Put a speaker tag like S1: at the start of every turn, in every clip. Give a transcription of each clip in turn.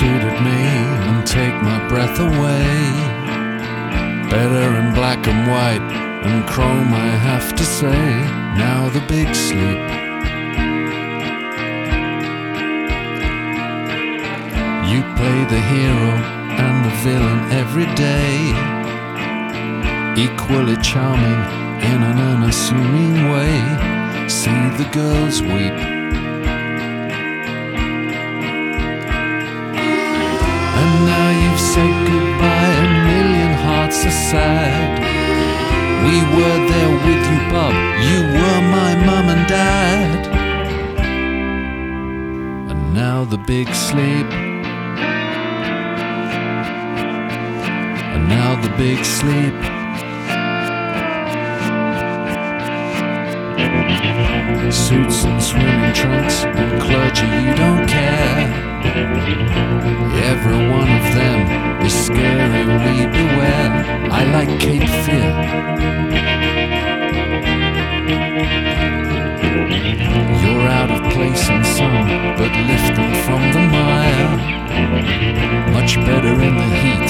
S1: suited me and take my breath away. Better in black and white and chrome, I have to say. Now the big sleep. You play the hero and the villain every day. Equally charming in an unassuming way. See the girls weep. Sad. We were there with you, Bob. You were my mum and dad. And now the big sleep. And now the big sleep. Suits and swimming trunks clergy, you don't care. Every one of them is scary, we beware. I like Cape Fear. You're out of place in some, but lifted from the mire. Much better in the heat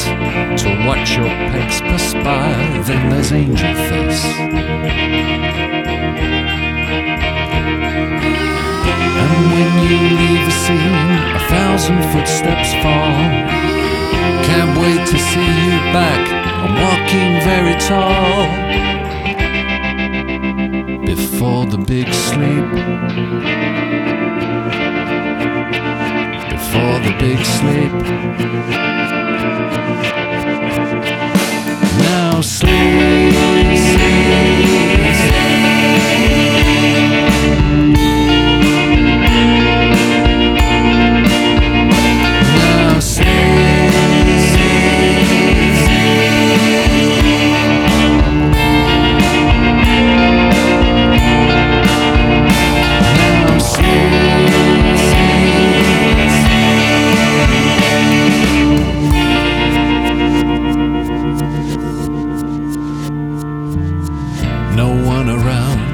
S1: to watch your pecs perspire. than there's Angel Face. And when you leave a scene, a thousand footsteps fall. Can't wait to see you back. I'm very tall. Before the big sleep. Before the big sleep.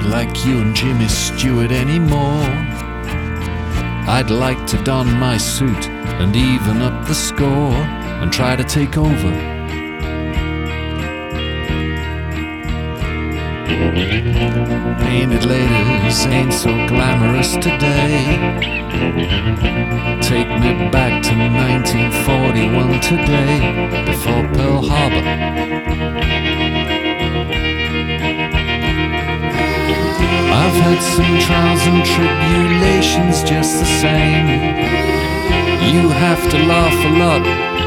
S1: Like you and Jimmy Stewart anymore. I'd like to don my suit and even up the score and try to take over. Painted ladies ain't so glamorous today. Take me back to 1941 today, before Pearl Harbor. Had some trials and tribulations just the same. You have to laugh a lot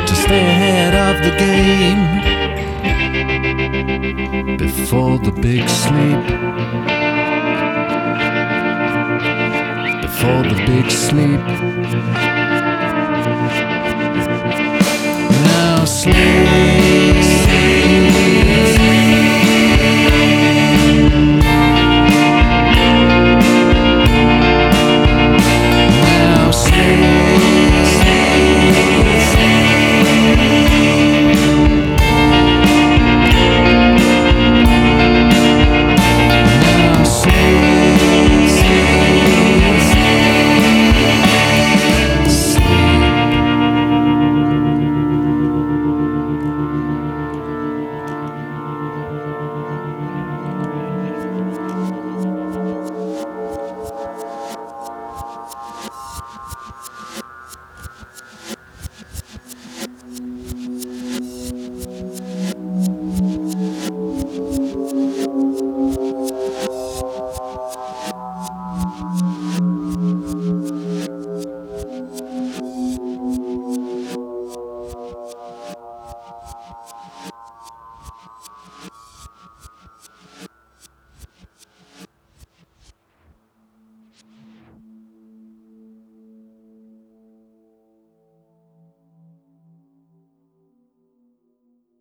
S1: to stay ahead of the game. Before the big sleep. Before the big sleep.